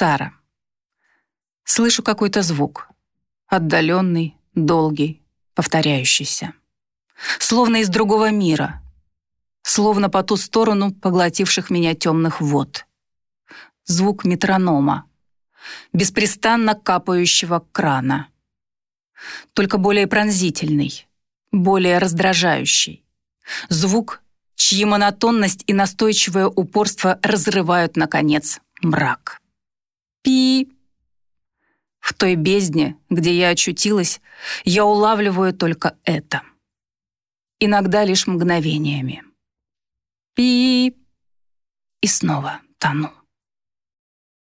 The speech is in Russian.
Сара. Слышу какой-то звук. Отдаленный, долгий, повторяющийся. Словно из другого мира. Словно по ту сторону поглотивших меня темных вод. Звук метронома. Беспрестанно капающего крана. Только более пронзительный, более раздражающий. Звук, чьи монотонность и настойчивое упорство разрывают, наконец, мрак. Пи. В той бездне, где я очутилась, я улавливаю только это. Иногда лишь мгновениями. Пи. И снова тону.